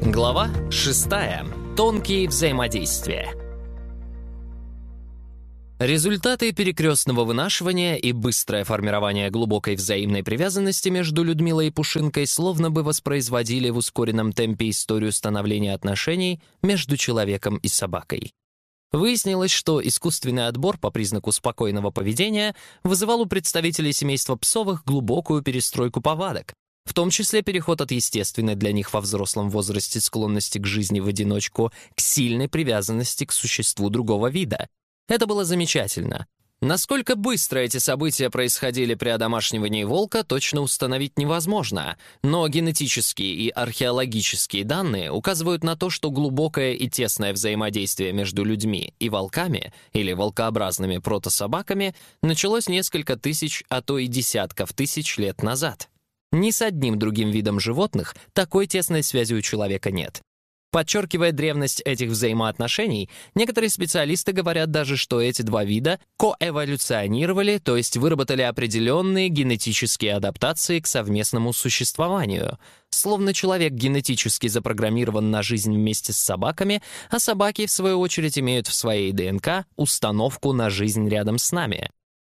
Глава 6. Тонкие взаимодействия. Результаты перекрестного вынашивания и быстрое формирование глубокой взаимной привязанности между Людмилой и Пушинкой словно бы воспроизводили в ускоренном темпе историю становления отношений между человеком и собакой. Выяснилось, что искусственный отбор по признаку спокойного поведения вызывал у представителей семейства Псовых глубокую перестройку повадок, в том числе переход от естественной для них во взрослом возрасте склонности к жизни в одиночку к сильной привязанности к существу другого вида. Это было замечательно. Насколько быстро эти события происходили при одомашнивании волка, точно установить невозможно, но генетические и археологические данные указывают на то, что глубокое и тесное взаимодействие между людьми и волками или волкообразными протособаками началось несколько тысяч, а то и десятков тысяч лет назад. Ни с одним другим видом животных такой тесной связи у человека нет. Подчеркивая древность этих взаимоотношений, некоторые специалисты говорят даже, что эти два вида коэволюционировали, то есть выработали определенные генетические адаптации к совместному существованию. Словно человек генетически запрограммирован на жизнь вместе с собаками, а собаки, в свою очередь, имеют в своей ДНК установку на жизнь рядом с нами.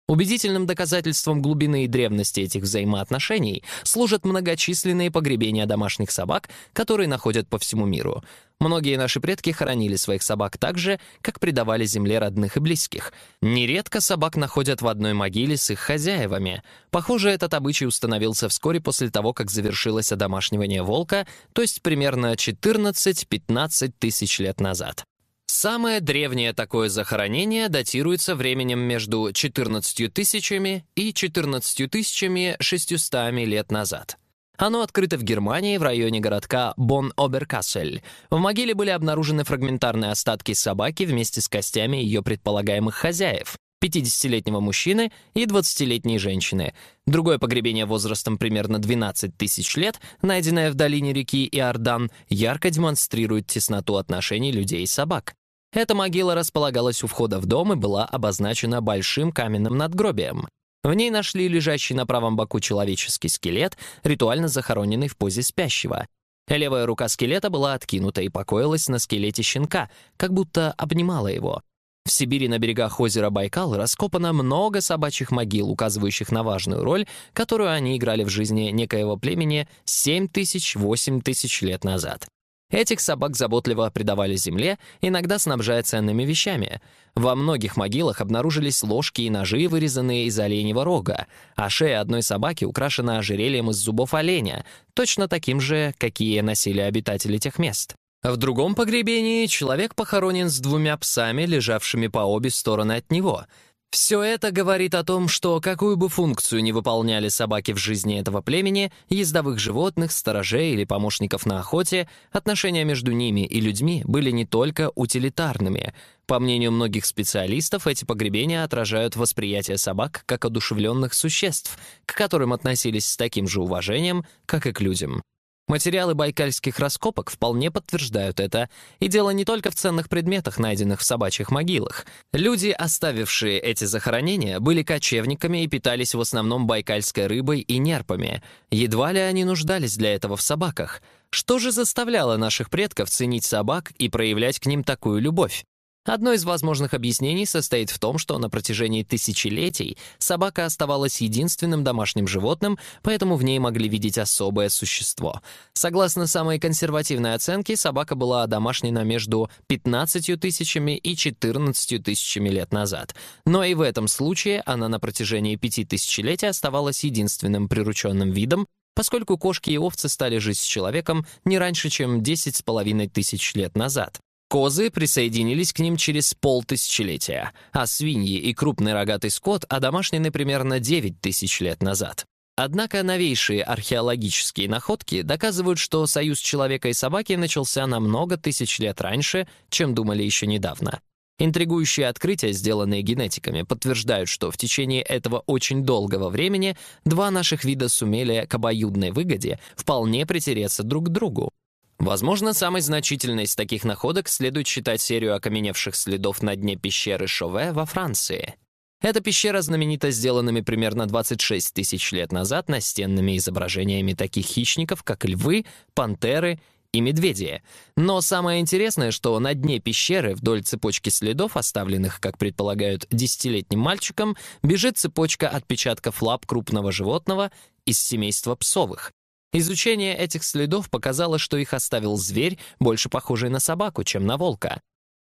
Убедительным доказательством глубины и древности этих взаимоотношений служат многочисленные погребения домашних собак, которые находят по всему миру. Многие наши предки хоронили своих собак так же, как предавали земле родных и близких. Нередко собак находят в одной могиле с их хозяевами. Похоже, этот обычай установился вскоре после того, как завершилось одомашнивание волка, то есть примерно 14-15 тысяч лет назад. Самое древнее такое захоронение датируется временем между 14 тысячами и 14 тысячами 600 лет назад. Оно открыто в Германии в районе городка Бон-Оберкассель. В могиле были обнаружены фрагментарные остатки собаки вместе с костями ее предполагаемых хозяев. 50-летнего мужчины и 20-летней женщины. Другое погребение возрастом примерно 12 тысяч лет, найденное в долине реки Иордан, ярко демонстрирует тесноту отношений людей и собак. Эта могила располагалась у входа в дом и была обозначена большим каменным надгробием. В ней нашли лежащий на правом боку человеческий скелет, ритуально захороненный в позе спящего. Левая рука скелета была откинута и покоилась на скелете щенка, как будто обнимала его. В Сибири на берегах озера Байкал раскопано много собачьих могил, указывающих на важную роль, которую они играли в жизни некоего племени 7 тысяч-8 тысяч лет назад. Этих собак заботливо придавали земле, иногда снабжая ценными вещами. Во многих могилах обнаружились ложки и ножи, вырезанные из оленьего рога, а шея одной собаки украшена ожерельем из зубов оленя, точно таким же, какие носили обитатели тех мест. В другом погребении человек похоронен с двумя псами, лежавшими по обе стороны от него — все это говорит о том, что какую бы функцию ни выполняли собаки в жизни этого племени, ездовых животных, сторожей или помощников на охоте, отношения между ними и людьми были не только утилитарными. По мнению многих специалистов, эти погребения отражают восприятие собак как одушевленных существ, к которым относились с таким же уважением, как и к людям. Материалы байкальских раскопок вполне подтверждают это, и дело не только в ценных предметах, найденных в собачьих могилах. Люди, оставившие эти захоронения, были кочевниками и питались в основном байкальской рыбой и нерпами. Едва ли они нуждались для этого в собаках. Что же заставляло наших предков ценить собак и проявлять к ним такую любовь? Одно из возможных объяснений состоит в том, что на протяжении тысячелетий собака оставалась единственным домашним животным, поэтому в ней могли видеть особое существо. Согласно самой консервативной оценке, собака была домашнена между 15 тысячами и 14 тысячами лет назад. Но и в этом случае она на протяжении пяти тысячелетий оставалась единственным прирученным видом, поскольку кошки и овцы стали жить с человеком не раньше, чем 10 с половиной тысяч лет назад. Козы присоединились к ним через полтысячелетия, а свиньи и крупный рогатый скот одомашнены примерно 9 тысяч лет назад. Однако новейшие археологические находки доказывают, что союз человека и собаки начался намного тысяч лет раньше, чем думали еще недавно. Интригующие открытия, сделанные генетиками, подтверждают, что в течение этого очень долгого времени два наших вида сумели к обоюдной выгоде вполне притереться друг к другу. Возможно, самой значительной из таких находок следует считать серию окаменевших следов на дне пещеры Шове во Франции. Эта пещера знаменита сделанными примерно 26 тысяч лет назад настенными изображениями таких хищников, как львы, пантеры и медведи. Но самое интересное, что на дне пещеры вдоль цепочки следов, оставленных, как предполагают, десятилетним мальчиком, бежит цепочка отпечатков лап крупного животного из семейства псовых. Изучение этих следов показало, что их оставил зверь, больше похожий на собаку, чем на волка.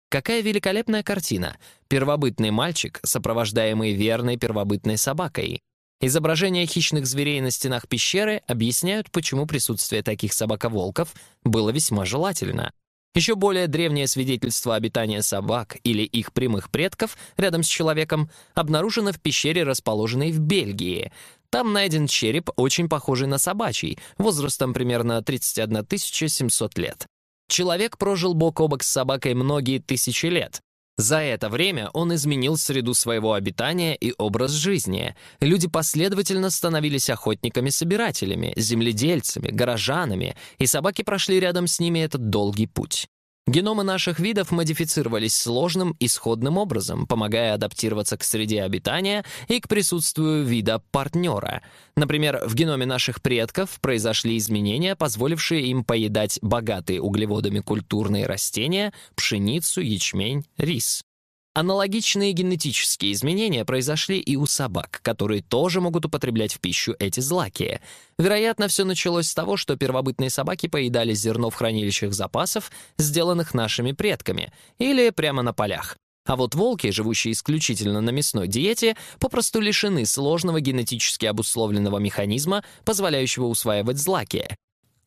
Какая великолепная картина! Первобытный мальчик, сопровождаемый верной первобытной собакой. Изображения хищных зверей на стенах пещеры объясняют, почему присутствие таких собаковолков было весьма желательно. Еще более древнее свидетельство обитания собак или их прямых предков рядом с человеком обнаружено в пещере, расположенной в Бельгии. Там найден череп, очень похожий на собачий, возрастом примерно 31 700 лет. Человек прожил бок о бок с собакой многие тысячи лет. За это время он изменил среду своего обитания и образ жизни. Люди последовательно становились охотниками-собирателями, земледельцами, горожанами, и собаки прошли рядом с ними этот долгий путь. Геномы наших видов модифицировались сложным исходным образом, помогая адаптироваться к среде обитания и к присутствию вида партнера. Например, в геноме наших предков произошли изменения, позволившие им поедать богатые углеводами культурные растения, пшеницу, ячмень, рис. Аналогичные генетические изменения произошли и у собак, которые тоже могут употреблять в пищу эти злаки. Вероятно, все началось с того, что первобытные собаки поедали зерно в хранилищах запасов, сделанных нашими предками, или прямо на полях. А вот волки, живущие исключительно на мясной диете, попросту лишены сложного генетически обусловленного механизма, позволяющего усваивать злаки.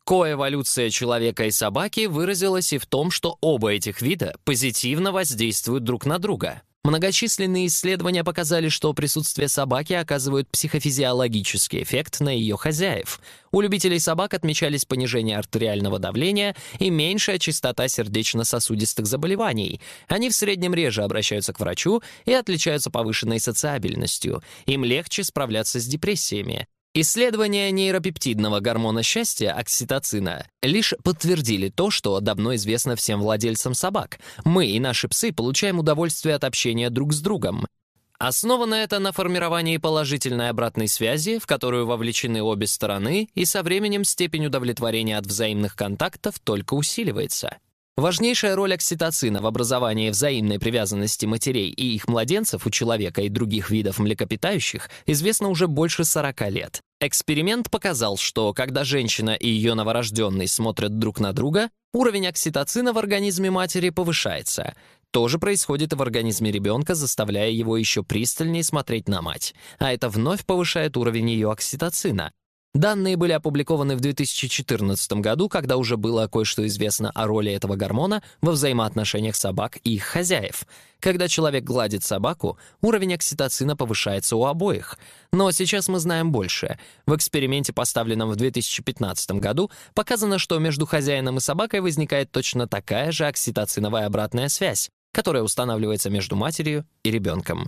Коэволюция человека и собаки выразилась и в том, что оба этих вида позитивно воздействуют друг на друга. Многочисленные исследования показали, что присутствие собаки оказывает психофизиологический эффект на ее хозяев. У любителей собак отмечались понижение артериального давления и меньшая частота сердечно-сосудистых заболеваний. Они в среднем реже обращаются к врачу и отличаются повышенной социабельностью. Им легче справляться с депрессиями. Исследования нейропептидного гормона счастья, окситоцина, лишь подтвердили то, что давно известно всем владельцам собак. Мы и наши псы получаем удовольствие от общения друг с другом. Основано это на формировании положительной обратной связи, в которую вовлечены обе стороны, и со временем степень удовлетворения от взаимных контактов только усиливается. Важнейшая роль окситоцина в образовании взаимной привязанности матерей и их младенцев у человека и других видов млекопитающих известна уже больше 40 лет. Эксперимент показал, что когда женщина и ее новорожденный смотрят друг на друга, уровень окситоцина в организме матери повышается. То же происходит и в организме ребенка, заставляя его еще пристальнее смотреть на мать. А это вновь повышает уровень ее окситоцина. Данные были опубликованы в 2014 году, когда уже было кое-что известно о роли этого гормона во взаимоотношениях собак и их хозяев. Когда человек гладит собаку, уровень окситоцина повышается у обоих. Но сейчас мы знаем больше. В эксперименте, поставленном в 2015 году, показано, что между хозяином и собакой возникает точно такая же окситоциновая обратная связь, которая устанавливается между матерью и ребенком.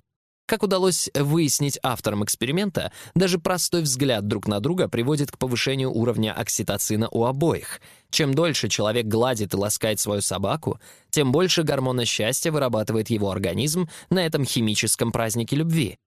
Как удалось выяснить авторам эксперимента, даже простой взгляд друг на друга приводит к повышению уровня окситоцина у обоих. Чем дольше человек гладит и ласкает свою собаку, тем больше гормона счастья вырабатывает его организм на этом химическом празднике любви.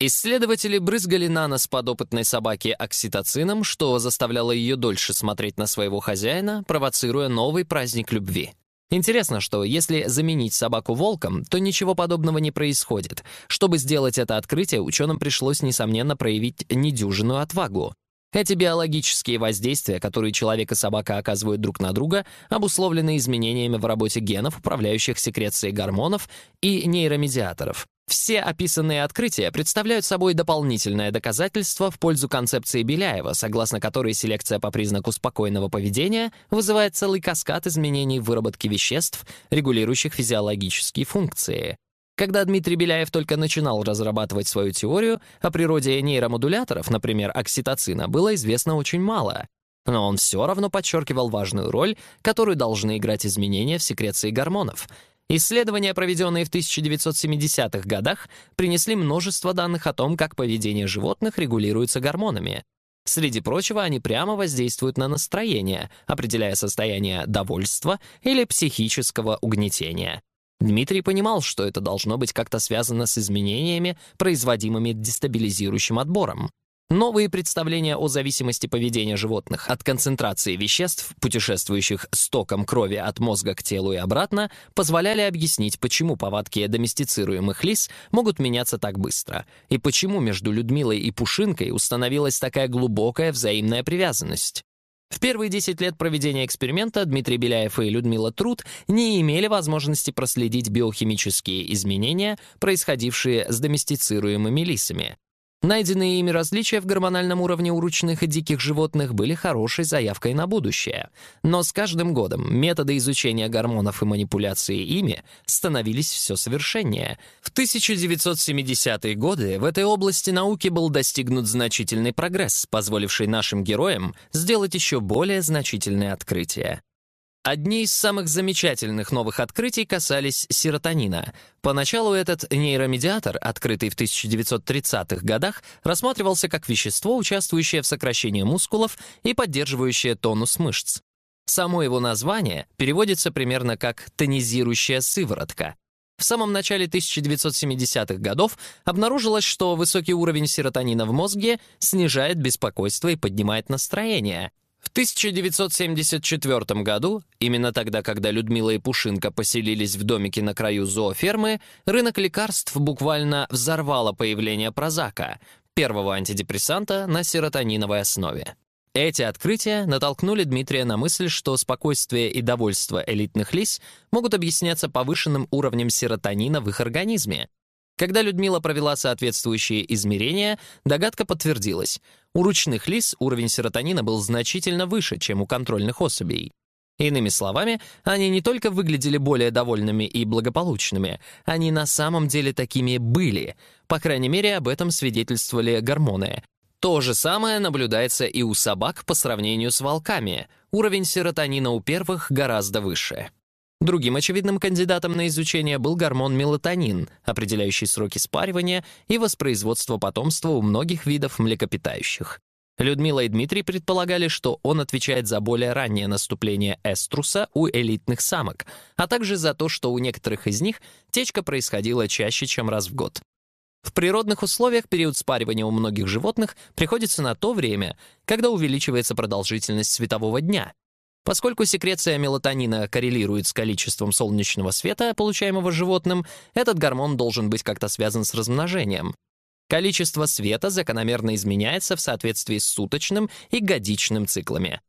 Исследователи брызгали на нос подопытной собаки окситоцином, что заставляло ее дольше смотреть на своего хозяина, провоцируя новый праздник любви. Интересно, что если заменить собаку волком, то ничего подобного не происходит. Чтобы сделать это открытие, ученым пришлось, несомненно, проявить недюжинную отвагу. Эти биологические воздействия, которые человек и собака оказывают друг на друга, обусловлены изменениями в работе генов, управляющих секрецией гормонов и нейромедиаторов. Все описанные открытия представляют собой дополнительное доказательство в пользу концепции Беляева, согласно которой селекция по признаку спокойного поведения вызывает целый каскад изменений в выработке веществ, регулирующих физиологические функции. Когда Дмитрий Беляев только начинал разрабатывать свою теорию, о природе нейромодуляторов, например, окситоцина, было известно очень мало. Но он все равно подчеркивал важную роль, которую должны играть изменения в секреции гормонов — Исследования, проведенные в 1970-х годах, принесли множество данных о том, как поведение животных регулируется гормонами. Среди прочего, они прямо воздействуют на настроение, определяя состояние довольства или психического угнетения. Дмитрий понимал, что это должно быть как-то связано с изменениями, производимыми дестабилизирующим отбором. Новые представления о зависимости поведения животных от концентрации веществ, путешествующих с током крови от мозга к телу и обратно, позволяли объяснить, почему повадки доместицируемых лис могут меняться так быстро, и почему между Людмилой и Пушинкой установилась такая глубокая взаимная привязанность. В первые 10 лет проведения эксперимента Дмитрий Беляев и Людмила Труд не имели возможности проследить биохимические изменения, происходившие с доместицируемыми лисами. Найденные ими различия в гормональном уровне у ручных и диких животных были хорошей заявкой на будущее. Но с каждым годом методы изучения гормонов и манипуляции ими становились все совершеннее. В 1970-е годы в этой области науки был достигнут значительный прогресс, позволивший нашим героям сделать еще более значительные открытия. Одни из самых замечательных новых открытий касались серотонина. Поначалу этот нейромедиатор, открытый в 1930-х годах, рассматривался как вещество, участвующее в сокращении мускулов и поддерживающее тонус мышц. Само его название переводится примерно как «тонизирующая сыворотка». В самом начале 1970-х годов обнаружилось, что высокий уровень серотонина в мозге снижает беспокойство и поднимает настроение — в 1974 году, именно тогда, когда Людмила и Пушинка поселились в домике на краю зоофермы, рынок лекарств буквально взорвало появление прозака, первого антидепрессанта на серотониновой основе. Эти открытия натолкнули Дмитрия на мысль, что спокойствие и довольство элитных лис могут объясняться повышенным уровнем серотонина в их организме, когда Людмила провела соответствующие измерения, догадка подтвердилась. У ручных лис уровень серотонина был значительно выше, чем у контрольных особей. Иными словами, они не только выглядели более довольными и благополучными, они на самом деле такими были. По крайней мере, об этом свидетельствовали гормоны. То же самое наблюдается и у собак по сравнению с волками. Уровень серотонина у первых гораздо выше. Другим очевидным кандидатом на изучение был гормон мелатонин, определяющий сроки спаривания и воспроизводства потомства у многих видов млекопитающих. Людмила и Дмитрий предполагали, что он отвечает за более раннее наступление эструса у элитных самок, а также за то, что у некоторых из них течка происходила чаще, чем раз в год. В природных условиях период спаривания у многих животных приходится на то время, когда увеличивается продолжительность светового дня, Поскольку секреция мелатонина коррелирует с количеством солнечного света, получаемого животным, этот гормон должен быть как-то связан с размножением. Количество света закономерно изменяется в соответствии с суточным и годичным циклами.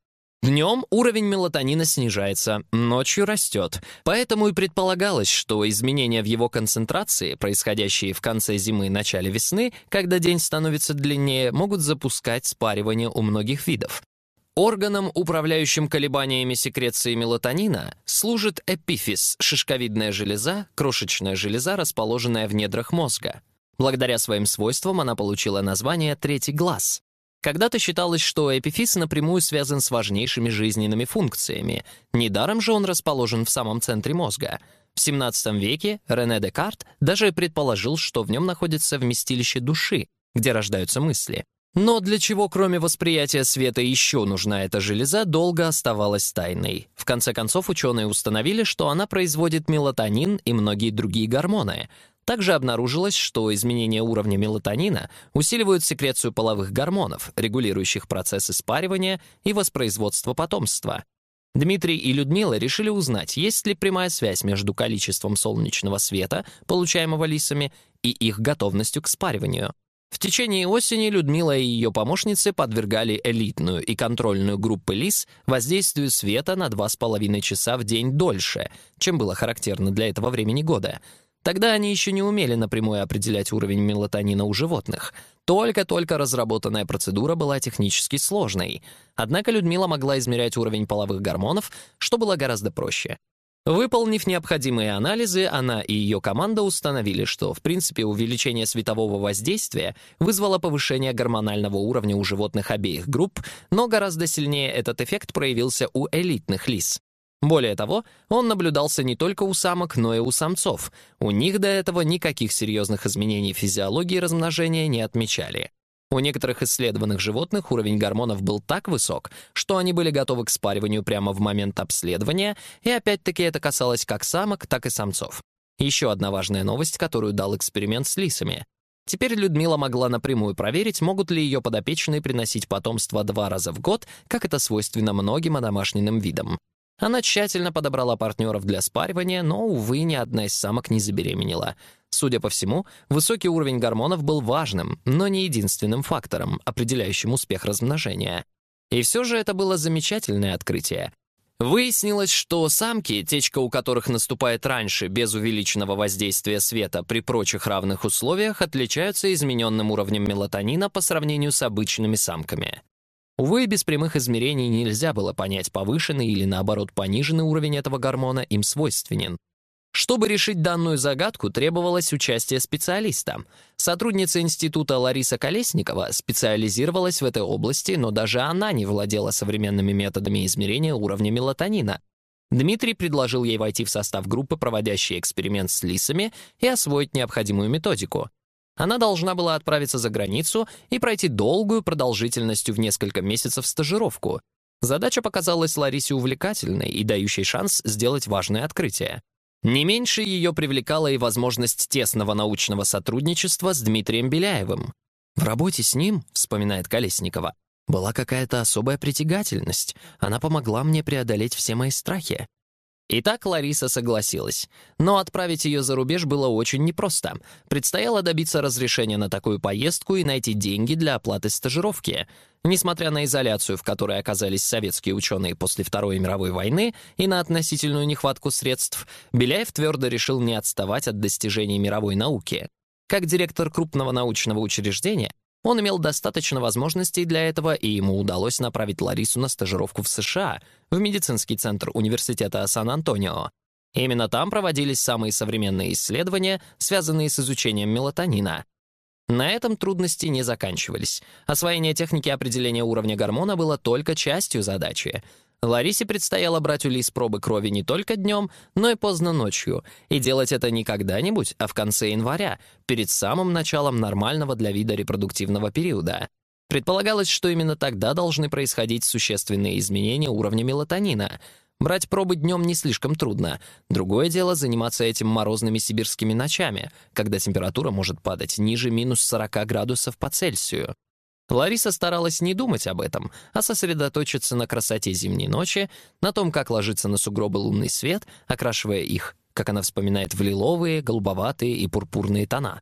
Днем уровень мелатонина снижается, ночью растет. Поэтому и предполагалось, что изменения в его концентрации, происходящие в конце зимы и начале весны, когда день становится длиннее, могут запускать спаривание у многих видов. Органом, управляющим колебаниями секреции мелатонина, служит эпифиз, шишковидная железа, крошечная железа, расположенная в недрах мозга. Благодаря своим свойствам она получила название «третий глаз». Когда-то считалось, что эпифиз напрямую связан с важнейшими жизненными функциями. Недаром же он расположен в самом центре мозга. В XVII веке Рене Декарт даже предположил, что в нем находится вместилище души, где рождаются мысли. Но для чего, кроме восприятия света, еще нужна эта железа, долго оставалась тайной. В конце концов, ученые установили, что она производит мелатонин и многие другие гормоны. Также обнаружилось, что изменения уровня мелатонина усиливают секрецию половых гормонов, регулирующих процессы спаривания и воспроизводства потомства. Дмитрий и Людмила решили узнать, есть ли прямая связь между количеством солнечного света, получаемого лисами, и их готовностью к спариванию. В течение осени Людмила и ее помощницы подвергали элитную и контрольную группы лис воздействию света на 2,5 часа в день дольше, чем было характерно для этого времени года. Тогда они еще не умели напрямую определять уровень мелатонина у животных. Только-только разработанная процедура была технически сложной. Однако Людмила могла измерять уровень половых гормонов, что было гораздо проще. Выполнив необходимые анализы, она и ее команда установили, что, в принципе, увеличение светового воздействия вызвало повышение гормонального уровня у животных обеих групп, но гораздо сильнее этот эффект проявился у элитных лис. Более того, он наблюдался не только у самок, но и у самцов. У них до этого никаких серьезных изменений физиологии размножения не отмечали. У некоторых исследованных животных уровень гормонов был так высок, что они были готовы к спариванию прямо в момент обследования, и опять-таки это касалось как самок, так и самцов. Еще одна важная новость, которую дал эксперимент с лисами. Теперь Людмила могла напрямую проверить, могут ли ее подопечные приносить потомство два раза в год, как это свойственно многим одомашненным видам. Она тщательно подобрала партнеров для спаривания, но, увы, ни одна из самок не забеременела. Судя по всему, высокий уровень гормонов был важным, но не единственным фактором, определяющим успех размножения. И все же это было замечательное открытие. Выяснилось, что самки, течка у которых наступает раньше, без увеличенного воздействия света при прочих равных условиях, отличаются измененным уровнем мелатонина по сравнению с обычными самками. Увы, без прямых измерений нельзя было понять, повышенный или, наоборот, пониженный уровень этого гормона им свойственен. Чтобы решить данную загадку, требовалось участие специалиста. Сотрудница института Лариса Колесникова специализировалась в этой области, но даже она не владела современными методами измерения уровня мелатонина. Дмитрий предложил ей войти в состав группы, проводящей эксперимент с лисами, и освоить необходимую методику. Она должна была отправиться за границу и пройти долгую продолжительностью в несколько месяцев стажировку. Задача показалась Ларисе увлекательной и дающей шанс сделать важное открытие. Не меньше ее привлекала и возможность тесного научного сотрудничества с Дмитрием Беляевым. «В работе с ним», — вспоминает Колесникова, «была какая-то особая притягательность. Она помогла мне преодолеть все мои страхи. Итак, Лариса согласилась. Но отправить ее за рубеж было очень непросто. Предстояло добиться разрешения на такую поездку и найти деньги для оплаты стажировки. Несмотря на изоляцию, в которой оказались советские ученые после Второй мировой войны и на относительную нехватку средств, Беляев твердо решил не отставать от достижений мировой науки. Как директор крупного научного учреждения, он имел достаточно возможностей для этого, и ему удалось направить Ларису на стажировку в США, в медицинский центр университета Сан-Антонио. Именно там проводились самые современные исследования, связанные с изучением мелатонина. На этом трудности не заканчивались. Освоение техники определения уровня гормона было только частью задачи — Ларисе предстояло брать у Лис пробы крови не только днем, но и поздно ночью, и делать это не когда-нибудь, а в конце января, перед самым началом нормального для вида репродуктивного периода. Предполагалось, что именно тогда должны происходить существенные изменения уровня мелатонина. Брать пробы днем не слишком трудно. Другое дело заниматься этим морозными сибирскими ночами, когда температура может падать ниже минус 40 градусов по Цельсию. Лариса старалась не думать об этом, а сосредоточиться на красоте зимней ночи, на том, как ложится на сугробы лунный свет, окрашивая их, как она вспоминает, в лиловые, голубоватые и пурпурные тона.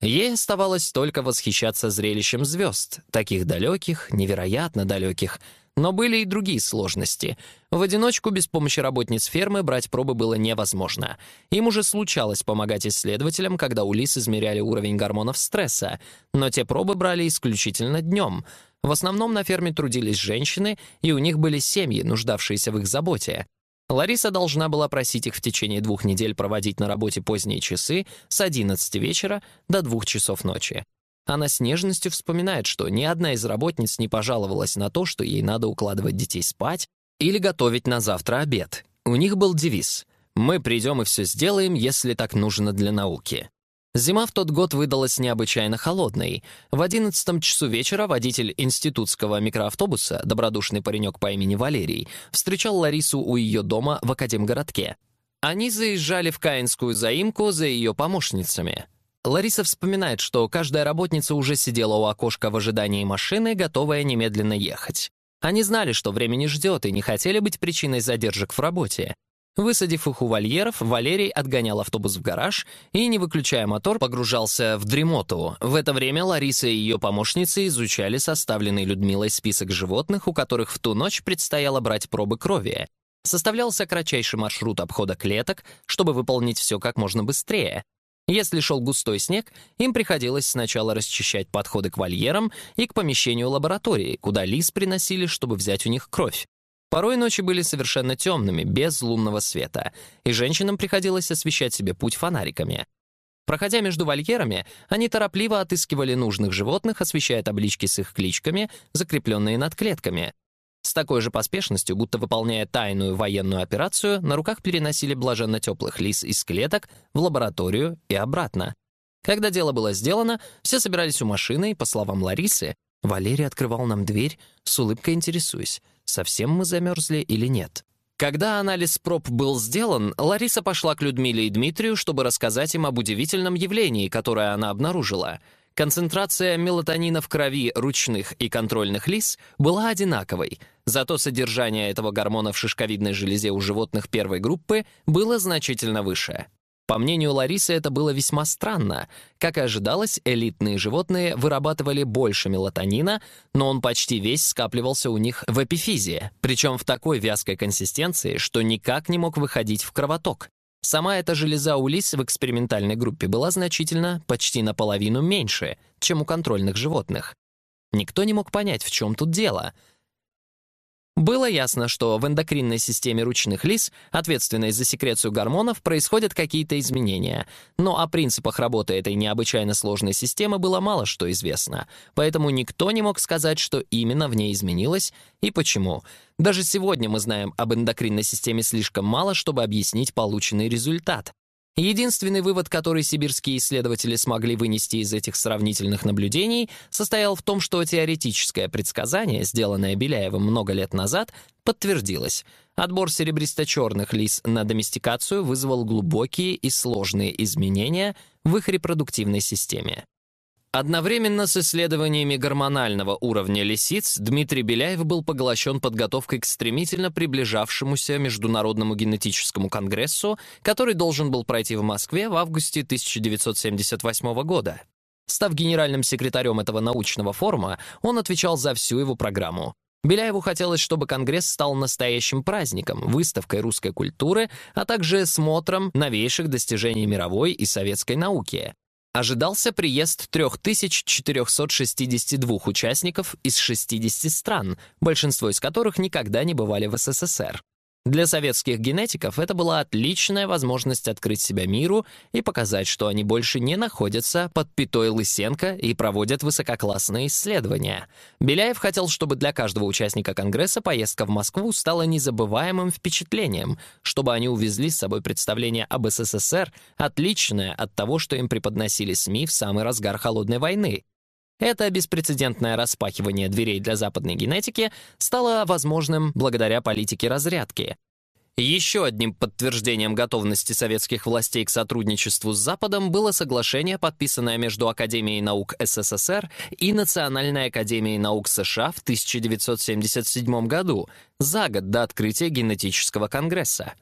Ей оставалось только восхищаться зрелищем звезд, таких далеких, невероятно далеких, но были и другие сложности. В одиночку без помощи работниц фермы брать пробы было невозможно. Им уже случалось помогать исследователям, когда у лис измеряли уровень гормонов стресса, но те пробы брали исключительно днем. В основном на ферме трудились женщины, и у них были семьи, нуждавшиеся в их заботе. Лариса должна была просить их в течение двух недель проводить на работе поздние часы с 11 вечера до 2 часов ночи. Она с нежностью вспоминает, что ни одна из работниц не пожаловалась на то, что ей надо укладывать детей спать или готовить на завтра обед. У них был девиз «Мы придем и все сделаем, если так нужно для науки». Зима в тот год выдалась необычайно холодной. В одиннадцатом часу вечера водитель институтского микроавтобуса, добродушный паренек по имени Валерий, встречал Ларису у ее дома в Академгородке. Они заезжали в Каинскую заимку за ее помощницами. Лариса вспоминает, что каждая работница уже сидела у окошка в ожидании машины, готовая немедленно ехать. Они знали, что время не ждет, и не хотели быть причиной задержек в работе. Высадив их у вольеров, Валерий отгонял автобус в гараж и, не выключая мотор, погружался в дремоту. В это время Лариса и ее помощницы изучали составленный Людмилой список животных, у которых в ту ночь предстояло брать пробы крови. Составлялся кратчайший маршрут обхода клеток, чтобы выполнить все как можно быстрее. Если шел густой снег, им приходилось сначала расчищать подходы к вольерам и к помещению лаборатории, куда лис приносили, чтобы взять у них кровь. Порой ночи были совершенно темными, без лунного света, и женщинам приходилось освещать себе путь фонариками. Проходя между вольерами, они торопливо отыскивали нужных животных, освещая таблички с их кличками, закрепленные над клетками. С такой же поспешностью, будто выполняя тайную военную операцию, на руках переносили блаженно теплых лис из клеток в лабораторию и обратно. Когда дело было сделано, все собирались у машины, и, по словам Ларисы, Валерий открывал нам дверь, с улыбкой интересуясь, совсем мы замерзли или нет. Когда анализ проб был сделан, Лариса пошла к Людмиле и Дмитрию, чтобы рассказать им об удивительном явлении, которое она обнаружила — концентрация мелатонина в крови ручных и контрольных лис была одинаковой, зато содержание этого гормона в шишковидной железе у животных первой группы было значительно выше. По мнению Ларисы, это было весьма странно. Как и ожидалось, элитные животные вырабатывали больше мелатонина, но он почти весь скапливался у них в эпифизе, причем в такой вязкой консистенции, что никак не мог выходить в кровоток. Сама эта железа у лис в экспериментальной группе была значительно, почти наполовину меньше, чем у контрольных животных. Никто не мог понять, в чем тут дело — было ясно, что в эндокринной системе ручных лис, ответственной за секрецию гормонов, происходят какие-то изменения. Но о принципах работы этой необычайно сложной системы было мало что известно, поэтому никто не мог сказать, что именно в ней изменилось и почему. Даже сегодня мы знаем об эндокринной системе слишком мало, чтобы объяснить полученный результат. Единственный вывод, который сибирские исследователи смогли вынести из этих сравнительных наблюдений, состоял в том, что теоретическое предсказание, сделанное Беляевым много лет назад, подтвердилось. Отбор серебристо-черных лис на доместикацию вызвал глубокие и сложные изменения в их репродуктивной системе. Одновременно с исследованиями гормонального уровня лисиц Дмитрий Беляев был поглощен подготовкой к стремительно приближавшемуся Международному генетическому конгрессу, который должен был пройти в Москве в августе 1978 года. Став генеральным секретарем этого научного форума, он отвечал за всю его программу. Беляеву хотелось, чтобы Конгресс стал настоящим праздником, выставкой русской культуры, а также смотром новейших достижений мировой и советской науки. Ожидался приезд 3462 участников из 60 стран, большинство из которых никогда не бывали в СССР. Для советских генетиков это была отличная возможность открыть себя миру и показать, что они больше не находятся под пятой Лысенко и проводят высококлассные исследования. Беляев хотел, чтобы для каждого участника Конгресса поездка в Москву стала незабываемым впечатлением, чтобы они увезли с собой представление об СССР, отличное от того, что им преподносили СМИ в самый разгар Холодной войны. Это беспрецедентное распахивание дверей для западной генетики стало возможным благодаря политике разрядки. Еще одним подтверждением готовности советских властей к сотрудничеству с Западом было соглашение, подписанное между Академией наук СССР и Национальной академией наук США в 1977 году, за год до открытия генетического конгресса.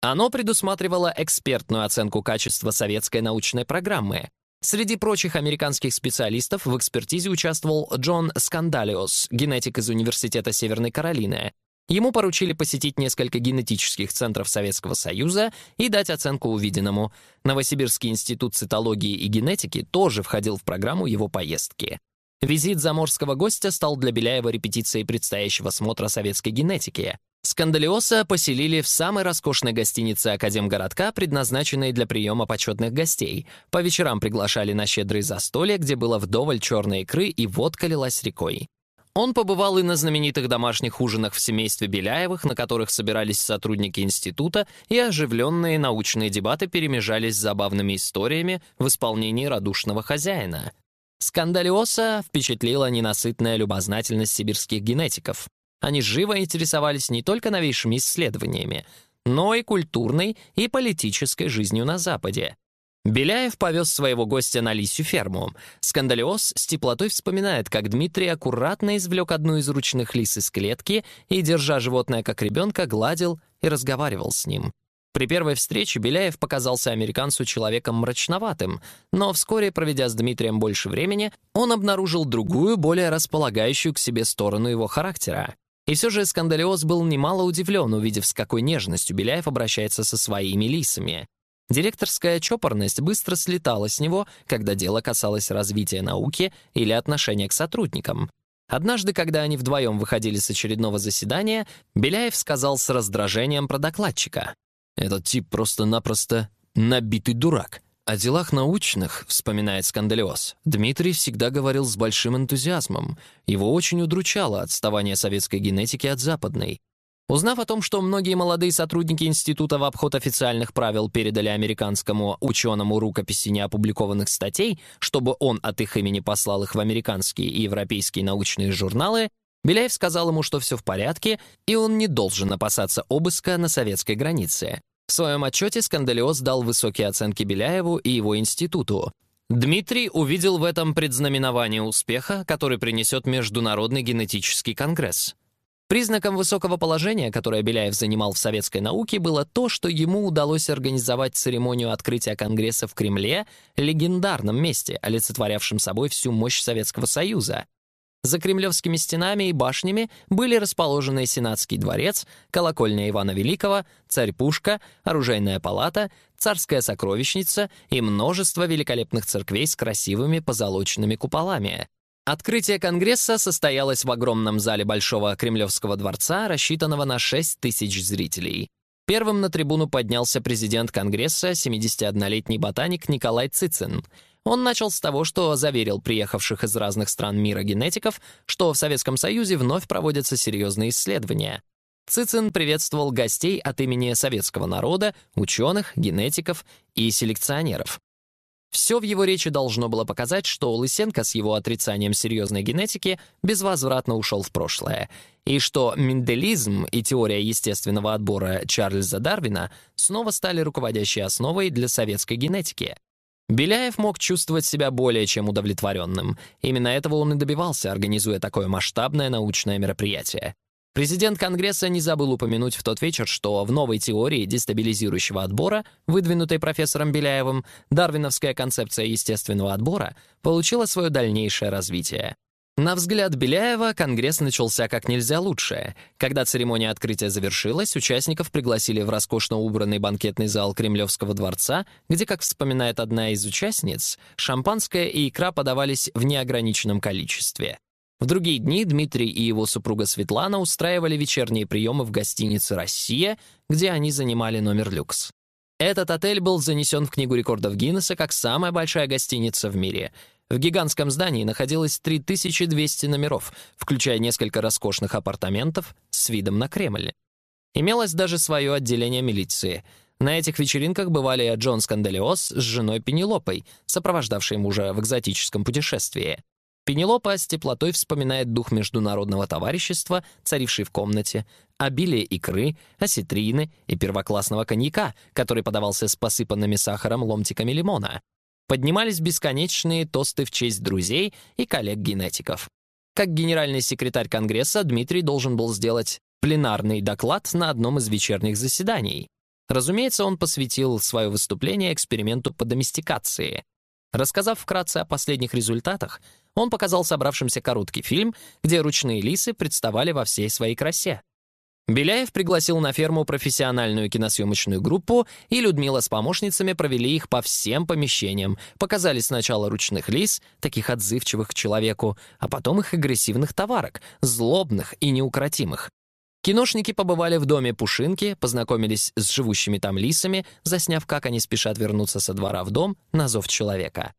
Оно предусматривало экспертную оценку качества советской научной программы, Среди прочих американских специалистов в экспертизе участвовал Джон Скандалиос, генетик из Университета Северной Каролины. Ему поручили посетить несколько генетических центров Советского Союза и дать оценку увиденному. Новосибирский институт цитологии и генетики тоже входил в программу его поездки. Визит заморского гостя стал для Беляева репетицией предстоящего смотра советской генетики. Скандалиоса поселили в самой роскошной гостинице Академгородка, предназначенной для приема почетных гостей. По вечерам приглашали на щедрые застолья, где было вдоволь черной икры и водка лилась рекой. Он побывал и на знаменитых домашних ужинах в семействе Беляевых, на которых собирались сотрудники института, и оживленные научные дебаты перемежались с забавными историями в исполнении радушного хозяина. Скандалиоса впечатлила ненасытная любознательность сибирских генетиков. Они живо интересовались не только новейшими исследованиями, но и культурной и политической жизнью на Западе. Беляев повез своего гостя на лисью ферму. Скандалиоз с теплотой вспоминает, как Дмитрий аккуратно извлек одну из ручных лис из клетки и, держа животное как ребенка, гладил и разговаривал с ним. При первой встрече Беляев показался американцу человеком мрачноватым, но вскоре, проведя с Дмитрием больше времени, он обнаружил другую, более располагающую к себе сторону его характера. И все же Скандалиоз был немало удивлен, увидев, с какой нежностью Беляев обращается со своими лисами. Директорская чопорность быстро слетала с него, когда дело касалось развития науки или отношения к сотрудникам. Однажды, когда они вдвоем выходили с очередного заседания, Беляев сказал с раздражением про докладчика. «Этот тип просто-напросто набитый дурак. О делах научных, вспоминает Скандалиоз, Дмитрий всегда говорил с большим энтузиазмом. Его очень удручало отставание советской генетики от западной. Узнав о том, что многие молодые сотрудники института в обход официальных правил передали американскому ученому рукописи неопубликованных статей, чтобы он от их имени послал их в американские и европейские научные журналы, Беляев сказал ему, что все в порядке, и он не должен опасаться обыска на советской границе. В своем отчете Скандалиоз дал высокие оценки Беляеву и его институту. Дмитрий увидел в этом предзнаменование успеха, который принесет Международный генетический конгресс. Признаком высокого положения, которое Беляев занимал в советской науке, было то, что ему удалось организовать церемонию открытия Конгресса в Кремле, легендарном месте, олицетворявшем собой всю мощь Советского Союза. За кремлевскими стенами и башнями были расположены Сенатский дворец, колокольня Ивана Великого, царь-пушка, оружейная палата, царская сокровищница и множество великолепных церквей с красивыми позолоченными куполами. Открытие Конгресса состоялось в огромном зале Большого Кремлевского дворца, рассчитанного на 6 тысяч зрителей. Первым на трибуну поднялся президент Конгресса, 71-летний ботаник Николай Цицин. Он начал с того, что заверил приехавших из разных стран мира генетиков, что в Советском Союзе вновь проводятся серьезные исследования. Цицин приветствовал гостей от имени советского народа, ученых, генетиков и селекционеров. Все в его речи должно было показать, что Лысенко с его отрицанием серьезной генетики безвозвратно ушел в прошлое, и что менделизм и теория естественного отбора Чарльза Дарвина снова стали руководящей основой для советской генетики. Беляев мог чувствовать себя более чем удовлетворенным. Именно этого он и добивался, организуя такое масштабное научное мероприятие. Президент Конгресса не забыл упомянуть в тот вечер, что в новой теории дестабилизирующего отбора, выдвинутой профессором Беляевым, дарвиновская концепция естественного отбора получила свое дальнейшее развитие. На взгляд Беляева Конгресс начался как нельзя лучше. Когда церемония открытия завершилась, участников пригласили в роскошно убранный банкетный зал Кремлевского дворца, где, как вспоминает одна из участниц, шампанское и икра подавались в неограниченном количестве. В другие дни Дмитрий и его супруга Светлана устраивали вечерние приемы в гостинице «Россия», где они занимали номер люкс. Этот отель был занесен в Книгу рекордов Гиннесса как самая большая гостиница в мире. В гигантском здании находилось 3200 номеров, включая несколько роскошных апартаментов с видом на Кремль. Имелось даже свое отделение милиции. На этих вечеринках бывали Джон Скандалиос с женой Пенелопой, сопровождавшей мужа в экзотическом путешествии. Пенелопа с теплотой вспоминает дух международного товарищества, царивший в комнате, обилие икры, осетрины и первоклассного коньяка, который подавался с посыпанными сахаром ломтиками лимона. Поднимались бесконечные тосты в честь друзей и коллег-генетиков. Как генеральный секретарь Конгресса Дмитрий должен был сделать пленарный доклад на одном из вечерних заседаний. Разумеется, он посвятил свое выступление эксперименту по доместикации. Рассказав вкратце о последних результатах, он показал собравшимся короткий фильм, где ручные лисы представали во всей своей красе. Беляев пригласил на ферму профессиональную киносъемочную группу, и Людмила с помощницами провели их по всем помещениям, показали сначала ручных лис, таких отзывчивых к человеку, а потом их агрессивных товарок, злобных и неукротимых. Киношники побывали в доме Пушинки, познакомились с живущими там лисами, засняв, как они спешат вернуться со двора в дом на зов человека.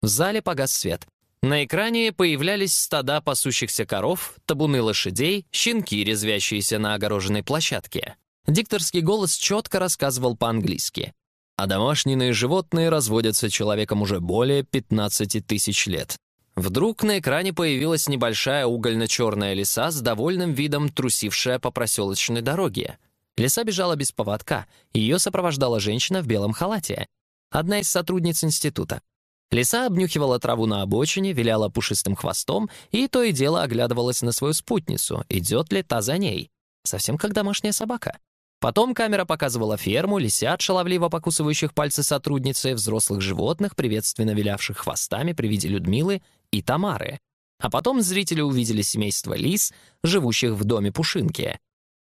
В зале погас свет. На экране появлялись стада пасущихся коров, табуны лошадей, щенки, резвящиеся на огороженной площадке. Дикторский голос четко рассказывал по-английски. А домашние животные разводятся человеком уже более 15 тысяч лет. Вдруг на экране появилась небольшая угольно-черная лиса с довольным видом трусившая по проселочной дороге. Лиса бежала без поводка, ее сопровождала женщина в белом халате. Одна из сотрудниц института. Лиса обнюхивала траву на обочине, виляла пушистым хвостом и то и дело оглядывалась на свою спутницу, идет ли та за ней. Совсем как домашняя собака. Потом камера показывала ферму, лисят, шаловливо покусывающих пальцы сотрудницы, взрослых животных, приветственно вилявших хвостами при виде Людмилы и Тамары. А потом зрители увидели семейство лис, живущих в доме Пушинки.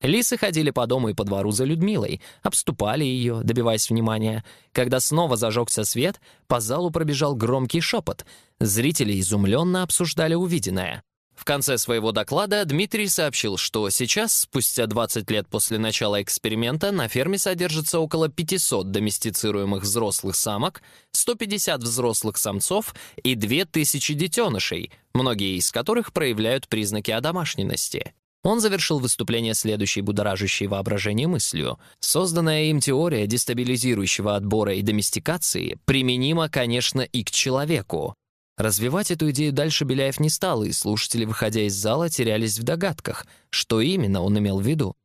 Лисы ходили по дому и по двору за Людмилой, обступали ее, добиваясь внимания. Когда снова зажегся свет, по залу пробежал громкий шепот. Зрители изумленно обсуждали увиденное. В конце своего доклада Дмитрий сообщил, что сейчас, спустя 20 лет после начала эксперимента, на ферме содержится около 500 доместицируемых взрослых самок, 150 взрослых самцов и 2000 детенышей, многие из которых проявляют признаки одомашненности. Он завершил выступление следующей будоражащей воображение мыслью. Созданная им теория дестабилизирующего отбора и доместикации применима, конечно, и к человеку. Развивать эту идею дальше Беляев не стал, и слушатели, выходя из зала, терялись в догадках, что именно он имел в виду.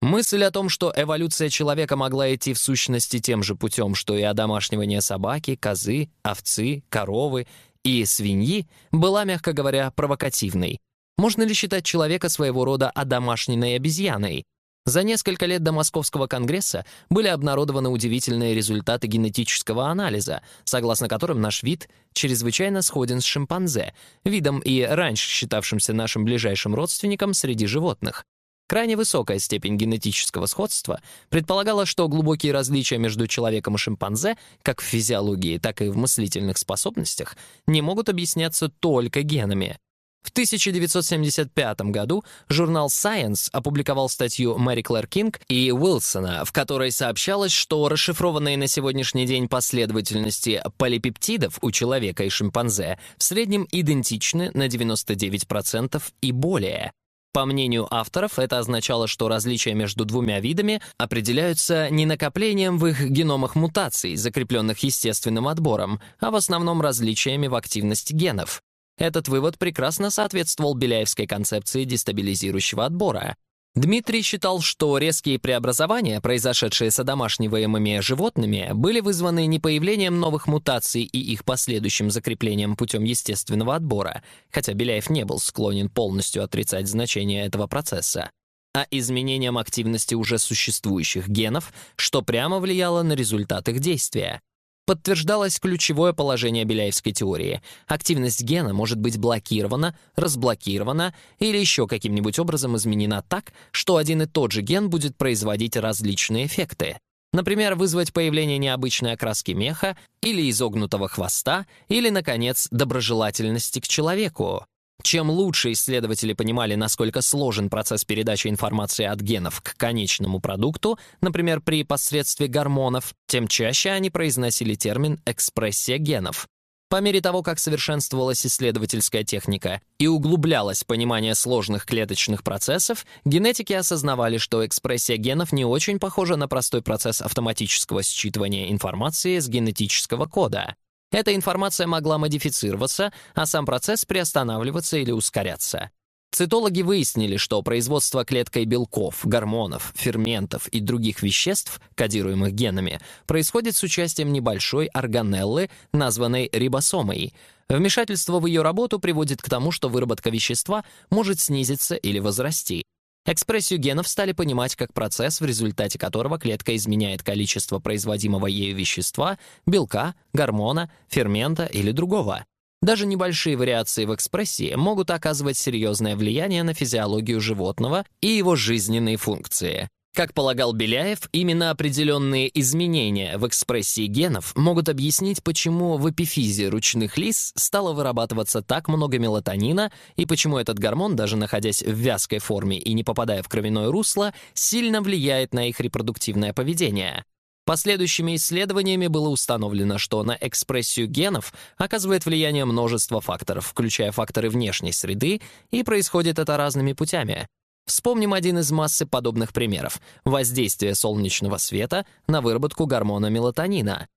Мысль о том, что эволюция человека могла идти в сущности тем же путем, что и одомашнивание собаки, козы, овцы, коровы и свиньи, была, мягко говоря, провокативной. Можно ли считать человека своего рода одомашненной обезьяной? За несколько лет до Московского конгресса были обнародованы удивительные результаты генетического анализа, согласно которым наш вид чрезвычайно сходен с шимпанзе, видом и раньше считавшимся нашим ближайшим родственником среди животных. Крайне высокая степень генетического сходства предполагала, что глубокие различия между человеком и шимпанзе, как в физиологии, так и в мыслительных способностях, не могут объясняться только генами. В 1975 году журнал Science опубликовал статью Мэри Клэр Кинг и Уилсона, в которой сообщалось, что расшифрованные на сегодняшний день последовательности полипептидов у человека и шимпанзе в среднем идентичны на 99% и более. По мнению авторов, это означало, что различия между двумя видами определяются не накоплением в их геномах мутаций, закрепленных естественным отбором, а в основном различиями в активности генов. Этот вывод прекрасно соответствовал Беляевской концепции дестабилизирующего отбора. Дмитрий считал, что резкие преобразования, произошедшие с одомашниваемыми животными, были вызваны не появлением новых мутаций и их последующим закреплением путем естественного отбора, хотя Беляев не был склонен полностью отрицать значение этого процесса, а изменением активности уже существующих генов, что прямо влияло на результат их действия подтверждалось ключевое положение Беляевской теории. Активность гена может быть блокирована, разблокирована или еще каким-нибудь образом изменена так, что один и тот же ген будет производить различные эффекты. Например, вызвать появление необычной окраски меха или изогнутого хвоста, или, наконец, доброжелательности к человеку. Чем лучше исследователи понимали, насколько сложен процесс передачи информации от генов к конечному продукту, например, при посредстве гормонов, тем чаще они произносили термин «экспрессия генов». По мере того, как совершенствовалась исследовательская техника и углублялось понимание сложных клеточных процессов, генетики осознавали, что экспрессия генов не очень похожа на простой процесс автоматического считывания информации с генетического кода. Эта информация могла модифицироваться, а сам процесс приостанавливаться или ускоряться. Цитологи выяснили, что производство клеткой белков, гормонов, ферментов и других веществ, кодируемых генами, происходит с участием небольшой органеллы, названной рибосомой. Вмешательство в ее работу приводит к тому, что выработка вещества может снизиться или возрасти. Экспрессию генов стали понимать как процесс, в результате которого клетка изменяет количество производимого ею вещества, белка, гормона, фермента или другого. Даже небольшие вариации в экспрессии могут оказывать серьезное влияние на физиологию животного и его жизненные функции. Как полагал Беляев, именно определенные изменения в экспрессии генов могут объяснить, почему в эпифизе ручных лис стало вырабатываться так много мелатонина и почему этот гормон, даже находясь в вязкой форме и не попадая в кровяное русло, сильно влияет на их репродуктивное поведение. Последующими исследованиями было установлено, что на экспрессию генов оказывает влияние множество факторов, включая факторы внешней среды, и происходит это разными путями — Вспомним один из массы подобных примеров — воздействие солнечного света на выработку гормона мелатонина.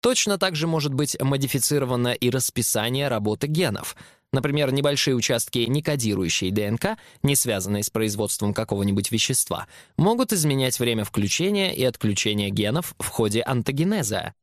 Точно так же может быть модифицировано и расписание работы генов. Например, небольшие участки некодирующей ДНК, не связанные с производством какого-нибудь вещества, могут изменять время включения и отключения генов в ходе антогенеза.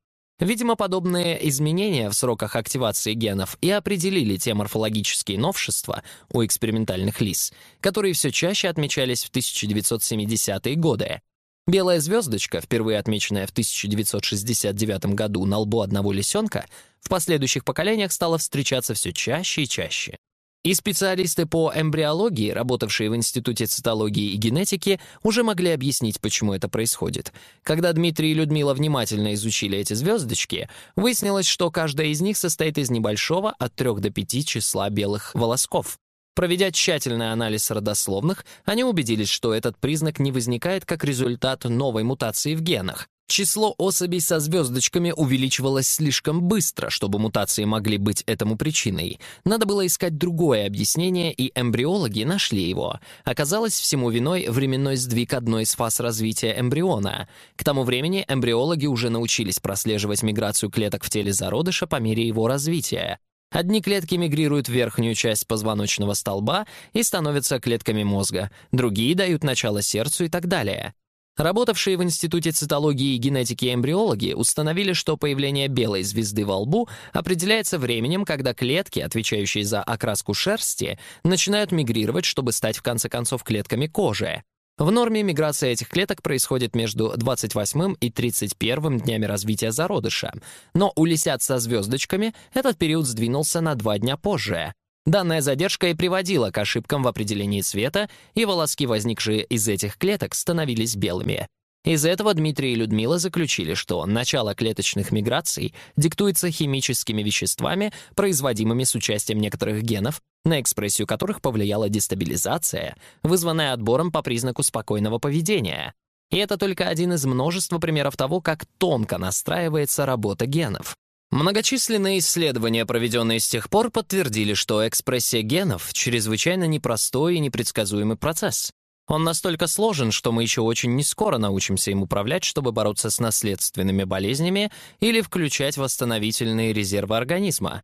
Видимо, подобные изменения в сроках активации генов и определили те морфологические новшества у экспериментальных лис, которые все чаще отмечались в 1970-е годы. Белая звездочка, впервые отмеченная в 1969 году на лбу одного лисенка, в последующих поколениях стала встречаться все чаще и чаще. И специалисты по эмбриологии, работавшие в Институте цитологии и генетики, уже могли объяснить, почему это происходит. Когда Дмитрий и Людмила внимательно изучили эти звездочки, выяснилось, что каждая из них состоит из небольшого от 3 до 5 числа белых волосков. Проведя тщательный анализ родословных, они убедились, что этот признак не возникает как результат новой мутации в генах, Число особей со звездочками увеличивалось слишком быстро, чтобы мутации могли быть этому причиной. Надо было искать другое объяснение, и эмбриологи нашли его. Оказалось, всему виной временной сдвиг одной из фаз развития эмбриона. К тому времени эмбриологи уже научились прослеживать миграцию клеток в теле зародыша по мере его развития. Одни клетки мигрируют в верхнюю часть позвоночного столба и становятся клетками мозга, другие дают начало сердцу и так далее. Работавшие в Институте цитологии и генетики эмбриологи установили, что появление белой звезды во лбу определяется временем, когда клетки, отвечающие за окраску шерсти, начинают мигрировать, чтобы стать в конце концов клетками кожи. В норме миграция этих клеток происходит между 28 и 31 днями развития зародыша, но у лисят со звездочками этот период сдвинулся на два дня позже. Данная задержка и приводила к ошибкам в определении цвета, и волоски, возникшие из этих клеток, становились белыми. Из этого Дмитрий и Людмила заключили, что начало клеточных миграций диктуется химическими веществами, производимыми с участием некоторых генов, на экспрессию которых повлияла дестабилизация, вызванная отбором по признаку спокойного поведения. И это только один из множества примеров того, как тонко настраивается работа генов. Многочисленные исследования, проведенные с тех пор, подтвердили, что экспрессия генов — чрезвычайно непростой и непредсказуемый процесс. Он настолько сложен, что мы еще очень нескоро научимся им управлять, чтобы бороться с наследственными болезнями или включать восстановительные резервы организма.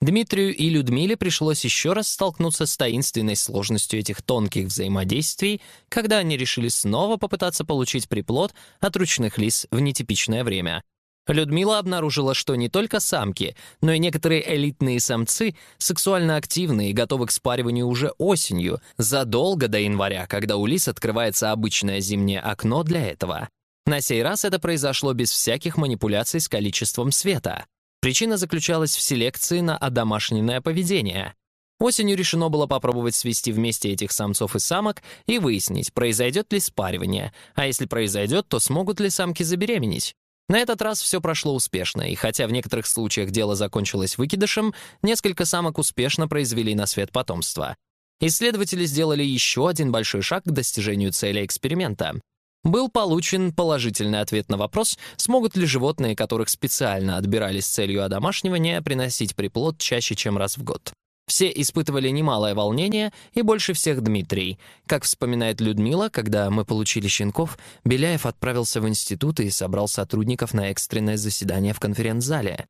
Дмитрию и Людмиле пришлось еще раз столкнуться с таинственной сложностью этих тонких взаимодействий, когда они решили снова попытаться получить приплод от ручных лис в нетипичное время — Людмила обнаружила, что не только самки, но и некоторые элитные самцы сексуально активны и готовы к спариванию уже осенью, задолго до января, когда у лис открывается обычное зимнее окно для этого. На сей раз это произошло без всяких манипуляций с количеством света. Причина заключалась в селекции на одомашненное поведение. Осенью решено было попробовать свести вместе этих самцов и самок и выяснить, произойдет ли спаривание, а если произойдет, то смогут ли самки забеременеть. На этот раз все прошло успешно, и хотя в некоторых случаях дело закончилось выкидышем, несколько самок успешно произвели на свет потомство. Исследователи сделали еще один большой шаг к достижению цели эксперимента. Был получен положительный ответ на вопрос, смогут ли животные, которых специально отбирали с целью одомашнивания, приносить приплод чаще, чем раз в год. Все испытывали немалое волнение, и больше всех Дмитрий. Как вспоминает Людмила, когда мы получили щенков, Беляев отправился в институт и собрал сотрудников на экстренное заседание в конференц-зале.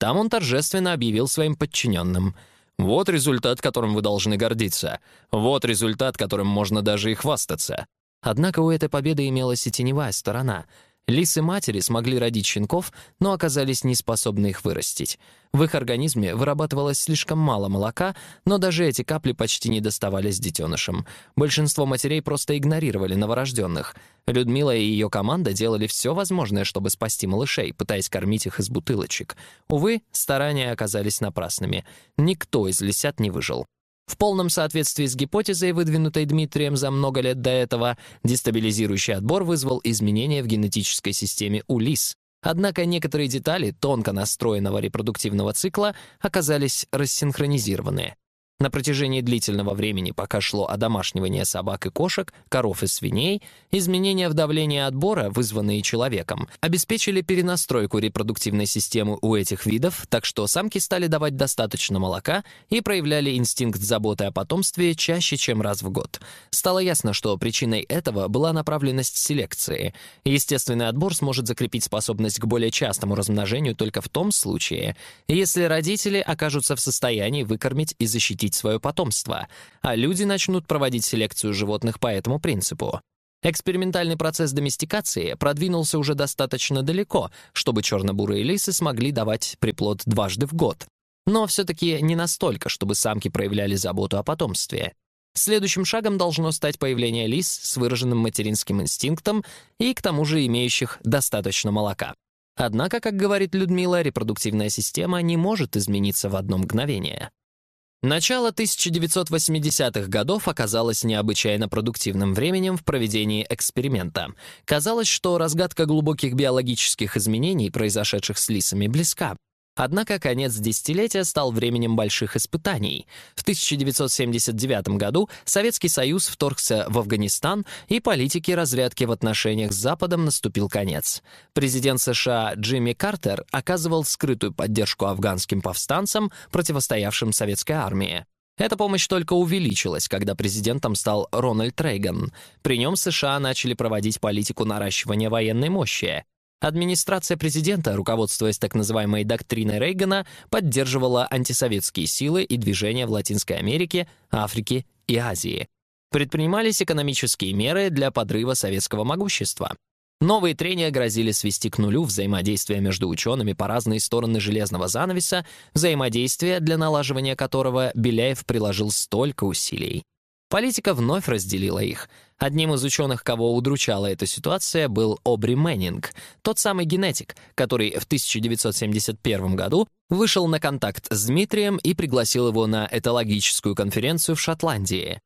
Там он торжественно объявил своим подчиненным «Вот результат, которым вы должны гордиться. Вот результат, которым можно даже и хвастаться». Однако у этой победы имелась и теневая сторона — Лисы-матери смогли родить щенков, но оказались неспособны их вырастить. В их организме вырабатывалось слишком мало молока, но даже эти капли почти не доставались детенышам. Большинство матерей просто игнорировали новорожденных. Людмила и ее команда делали все возможное, чтобы спасти малышей, пытаясь кормить их из бутылочек. Увы, старания оказались напрасными. Никто из лисят не выжил. В полном соответствии с гипотезой, выдвинутой Дмитрием за много лет до этого, дестабилизирующий отбор вызвал изменения в генетической системе у лис. Однако некоторые детали тонко настроенного репродуктивного цикла оказались рассинхронизированы. На протяжении длительного времени, пока шло одомашнивание собак и кошек, коров и свиней, изменения в давлении отбора, вызванные человеком, обеспечили перенастройку репродуктивной системы у этих видов, так что самки стали давать достаточно молока и проявляли инстинкт заботы о потомстве чаще, чем раз в год. Стало ясно, что причиной этого была направленность селекции. Естественный отбор сможет закрепить способность к более частому размножению только в том случае, если родители окажутся в состоянии выкормить и защитить развить свое потомство, а люди начнут проводить селекцию животных по этому принципу. Экспериментальный процесс доместикации продвинулся уже достаточно далеко, чтобы черно-бурые лисы смогли давать приплод дважды в год. Но все-таки не настолько, чтобы самки проявляли заботу о потомстве. Следующим шагом должно стать появление лис с выраженным материнским инстинктом и, к тому же, имеющих достаточно молока. Однако, как говорит Людмила, репродуктивная система не может измениться в одно мгновение. Начало 1980-х годов оказалось необычайно продуктивным временем в проведении эксперимента. Казалось, что разгадка глубоких биологических изменений, произошедших с лисами, близка. Однако конец десятилетия стал временем больших испытаний. В 1979 году Советский Союз вторгся в Афганистан, и политике разрядки в отношениях с Западом наступил конец. Президент США Джимми Картер оказывал скрытую поддержку афганским повстанцам, противостоявшим советской армии. Эта помощь только увеличилась, когда президентом стал Рональд Рейган. При нем США начали проводить политику наращивания военной мощи. Администрация президента, руководствуясь так называемой доктриной Рейгана, поддерживала антисоветские силы и движения в Латинской Америке, Африке и Азии. Предпринимались экономические меры для подрыва советского могущества. Новые трения грозили свести к нулю взаимодействие между учеными по разные стороны железного занавеса, взаимодействие, для налаживания которого Беляев приложил столько усилий. Политика вновь разделила их. Одним из ученых, кого удручала эта ситуация, был Обри Мэннинг, тот самый генетик, который в 1971 году вышел на контакт с Дмитрием и пригласил его на этологическую конференцию в Шотландии.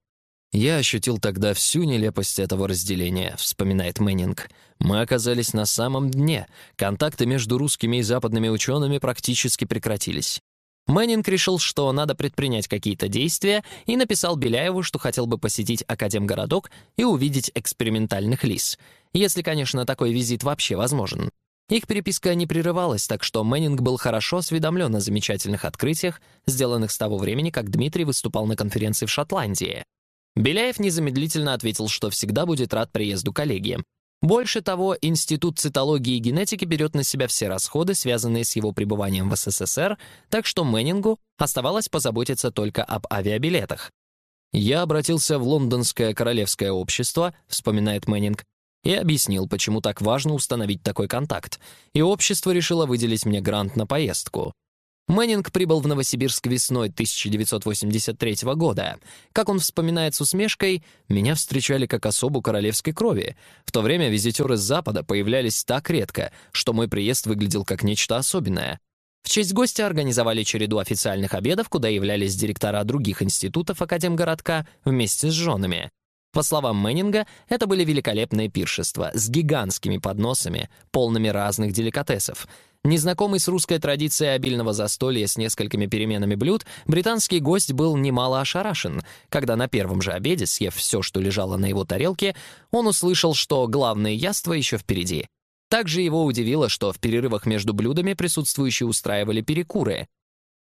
«Я ощутил тогда всю нелепость этого разделения», — вспоминает Мэннинг. «Мы оказались на самом дне. Контакты между русскими и западными учеными практически прекратились. Мэннинг решил, что надо предпринять какие-то действия, и написал Беляеву, что хотел бы посетить Академгородок и увидеть экспериментальных лис, если, конечно, такой визит вообще возможен. Их переписка не прерывалась, так что Мэннинг был хорошо осведомлен о замечательных открытиях, сделанных с того времени, как Дмитрий выступал на конференции в Шотландии. Беляев незамедлительно ответил, что всегда будет рад приезду коллеги. Больше того, Институт цитологии и генетики берет на себя все расходы, связанные с его пребыванием в СССР, так что Мэннингу оставалось позаботиться только об авиабилетах. «Я обратился в Лондонское королевское общество», — вспоминает Мэннинг, и объяснил, почему так важно установить такой контакт, и общество решило выделить мне грант на поездку. Мэннинг прибыл в Новосибирск весной 1983 года. Как он вспоминает с усмешкой, «Меня встречали как особу королевской крови. В то время визитеры с Запада появлялись так редко, что мой приезд выглядел как нечто особенное. В честь гостя организовали череду официальных обедов, куда являлись директора других институтов Академгородка вместе с женами. По словам Мэннинга, это были великолепные пиршества с гигантскими подносами, полными разных деликатесов — Незнакомый с русской традицией обильного застолья с несколькими переменами блюд, британский гость был немало ошарашен, когда на первом же обеде, съев все, что лежало на его тарелке, он услышал, что главное яство еще впереди. Также его удивило, что в перерывах между блюдами присутствующие устраивали перекуры.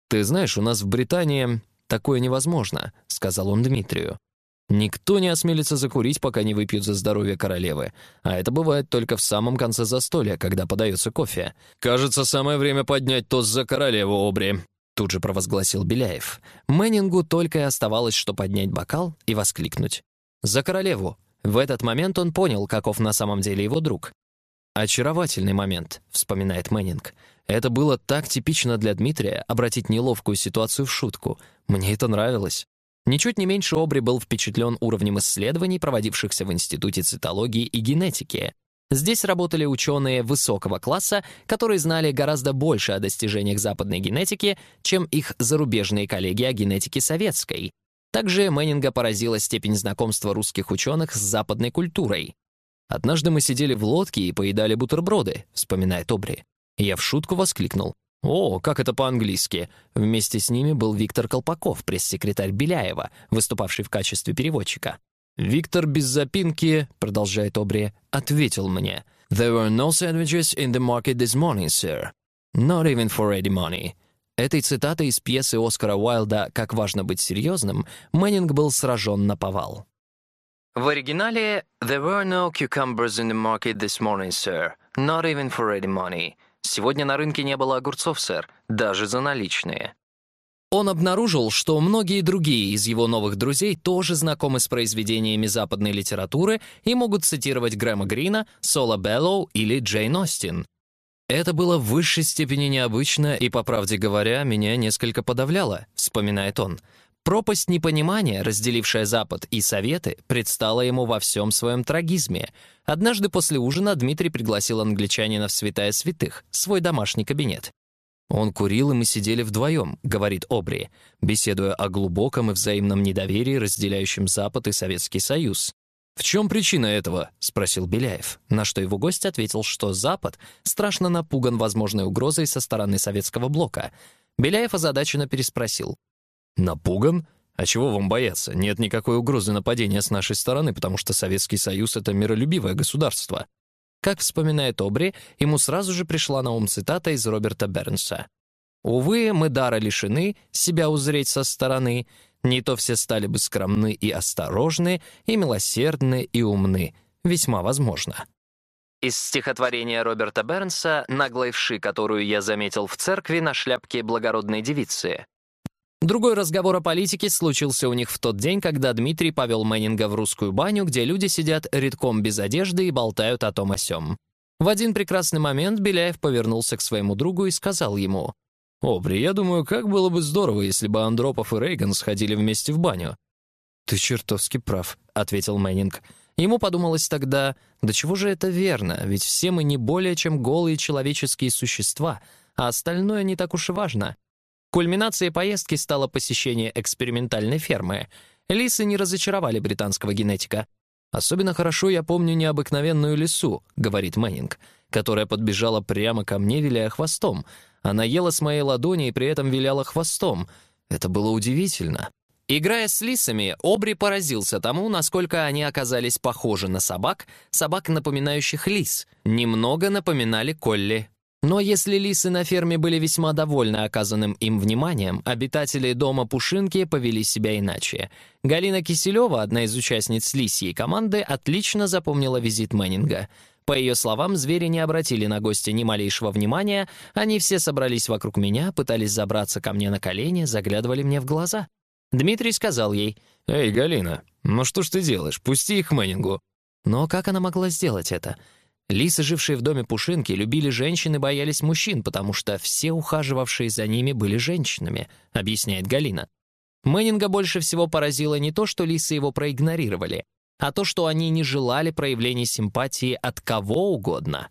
«Ты знаешь, у нас в Британии такое невозможно», — сказал он Дмитрию. Никто не осмелится закурить, пока не выпьют за здоровье королевы. А это бывает только в самом конце застолья, когда подается кофе. «Кажется, самое время поднять тост за королеву, Обри», — тут же провозгласил Беляев. Мэннингу только и оставалось, что поднять бокал и воскликнуть. «За королеву!» В этот момент он понял, каков на самом деле его друг. «Очаровательный момент», — вспоминает Мэннинг. «Это было так типично для Дмитрия обратить неловкую ситуацию в шутку. Мне это нравилось». Ничуть не меньше Обри был впечатлен уровнем исследований, проводившихся в Институте цитологии и генетики. Здесь работали ученые высокого класса, которые знали гораздо больше о достижениях западной генетики, чем их зарубежные коллеги о генетике советской. Также Мэннинга поразила степень знакомства русских ученых с западной культурой. «Однажды мы сидели в лодке и поедали бутерброды», — вспоминает Обри. Я в шутку воскликнул. О, как это по-английски. Вместе с ними был Виктор Колпаков, пресс-секретарь Беляева, выступавший в качестве переводчика. «Виктор без запинки», — продолжает Обри, — ответил мне. «There were no sandwiches in the market this morning, sir. Not even for ready money». Этой цитатой из пьесы Оскара Уайлда «Как важно быть серьезным» Мэннинг был сражен на повал. В оригинале «There were no cucumbers in the market this morning, sir. Not even for ready money». Сегодня на рынке не было огурцов, сэр, даже за наличные. Он обнаружил, что многие другие из его новых друзей тоже знакомы с произведениями западной литературы и могут цитировать Грэма Грина, Сола Беллоу или Джейн Остин. «Это было в высшей степени необычно и, по правде говоря, меня несколько подавляло», — вспоминает он. Пропасть непонимания, разделившая Запад и Советы, предстала ему во всем своем трагизме. Однажды после ужина Дмитрий пригласил англичанина в святая святых, свой домашний кабинет. «Он курил, и мы сидели вдвоем», — говорит Обри, беседуя о глубоком и взаимном недоверии, разделяющем Запад и Советский Союз. «В чем причина этого?» — спросил Беляев, на что его гость ответил, что Запад страшно напуган возможной угрозой со стороны советского блока. Беляев озадаченно переспросил. Напуган? А чего вам бояться? Нет никакой угрозы нападения с нашей стороны, потому что Советский Союз — это миролюбивое государство. Как вспоминает Обри, ему сразу же пришла на ум цитата из Роберта Бернса. «Увы, мы дара лишены себя узреть со стороны, не то все стали бы скромны и осторожны, и милосердны, и умны. Весьма возможно». Из стихотворения Роберта Бернса «Наглой вши, которую я заметил в церкви на шляпке благородной девицы». Другой разговор о политике случился у них в тот день, когда Дмитрий повел Мэннинга в русскую баню, где люди сидят редком без одежды и болтают о том о сём. В один прекрасный момент Беляев повернулся к своему другу и сказал ему, «Обри, я думаю, как было бы здорово, если бы Андропов и Рейган сходили вместе в баню». «Ты чертовски прав», — ответил Мэннинг. Ему подумалось тогда, да чего же это верно, ведь все мы не более чем голые человеческие существа, а остальное не так уж и важно. Кульминацией поездки стало посещение экспериментальной фермы. Лисы не разочаровали британского генетика. «Особенно хорошо я помню необыкновенную лису», — говорит Мэннинг, которая подбежала прямо ко мне, виляя хвостом. Она ела с моей ладони и при этом виляла хвостом. Это было удивительно. Играя с лисами, Обри поразился тому, насколько они оказались похожи на собак, собак, напоминающих лис, немного напоминали Колли. Но если лисы на ферме были весьма довольны оказанным им вниманием, обитатели дома Пушинки повели себя иначе. Галина Киселева, одна из участниц лисьей команды, отлично запомнила визит Мэннинга. По ее словам, звери не обратили на гостя ни малейшего внимания, они все собрались вокруг меня, пытались забраться ко мне на колени, заглядывали мне в глаза. Дмитрий сказал ей, «Эй, Галина, ну что ж ты делаешь? Пусти их к Мэннингу». Но как она могла сделать это? Лисы, жившие в доме Пушинки, любили женщин и боялись мужчин, потому что все ухаживавшие за ними были женщинами, объясняет Галина. Мэннинга больше всего поразило не то, что лисы его проигнорировали, а то, что они не желали проявления симпатии от кого угодно.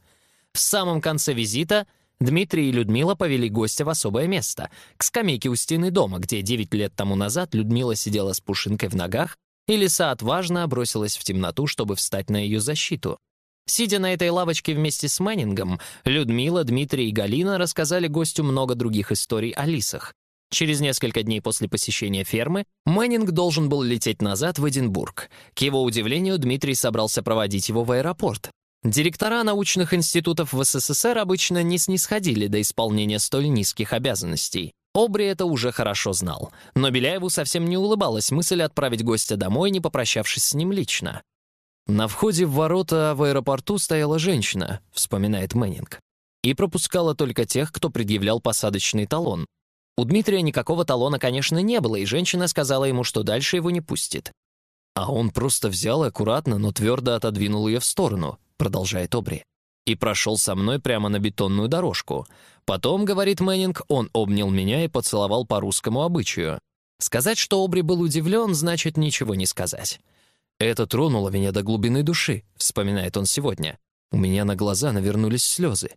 В самом конце визита Дмитрий и Людмила повели гостя в особое место, к скамейке у стены дома, где 9 лет тому назад Людмила сидела с пушинкой в ногах, и лиса отважно бросилась в темноту, чтобы встать на ее защиту. Сидя на этой лавочке вместе с Мэннингом, Людмила, Дмитрий и Галина рассказали гостю много других историй о лисах. Через несколько дней после посещения фермы Мэннинг должен был лететь назад в Эдинбург. К его удивлению, Дмитрий собрался проводить его в аэропорт. Директора научных институтов в СССР обычно не снисходили до исполнения столь низких обязанностей. Обри это уже хорошо знал, но Беляеву совсем не улыбалась мысль отправить гостя домой, не попрощавшись с ним лично. «На входе в ворота в аэропорту стояла женщина», — вспоминает Мэннинг, «и пропускала только тех, кто предъявлял посадочный талон. У Дмитрия никакого талона, конечно, не было, и женщина сказала ему, что дальше его не пустит. А он просто взял и аккуратно, но твердо отодвинул ее в сторону, продолжает Обри. И прошел со мной прямо на бетонную дорожку. Потом, говорит Мэннинг, он обнял меня и поцеловал по русскому обычаю. Сказать, что Обри был удивлен, значит ничего не сказать. «Это тронуло меня до глубины души», — вспоминает он сегодня. «У меня на глаза навернулись слезы».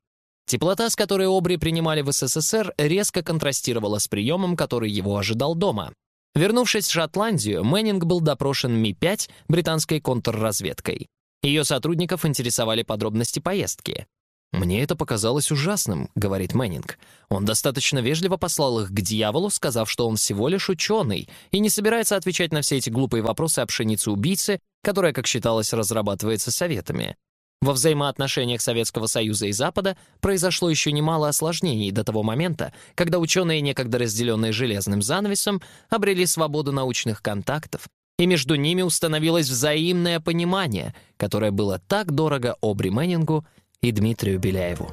Теплота, с которой Обри принимали в СССР, резко контрастировала с приемом, который его ожидал дома. Вернувшись в Шотландию, Мэннинг был допрошен МИ-5 британской контрразведкой. Ее сотрудников интересовали подробности поездки. «Мне это показалось ужасным», — говорит Мэннинг. Он достаточно вежливо послал их к дьяволу, сказав, что он всего лишь ученый и не собирается отвечать на все эти глупые вопросы о пшенице-убийце, которая, как считалось, разрабатывается советами. Во взаимоотношениях Советского Союза и Запада произошло еще немало осложнений до того момента, когда ученые, некогда разделенные железным занавесом, обрели свободу научных контактов, и между ними установилось взаимное понимание, которое было так дорого Обри Мэннингу и Дмитрию Беляеву.